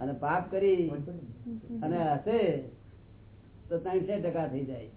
અને પાપ કરી અને હશે તો ત્રણસો ટકા થઈ જાય.